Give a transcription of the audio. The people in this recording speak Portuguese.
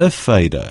A feira.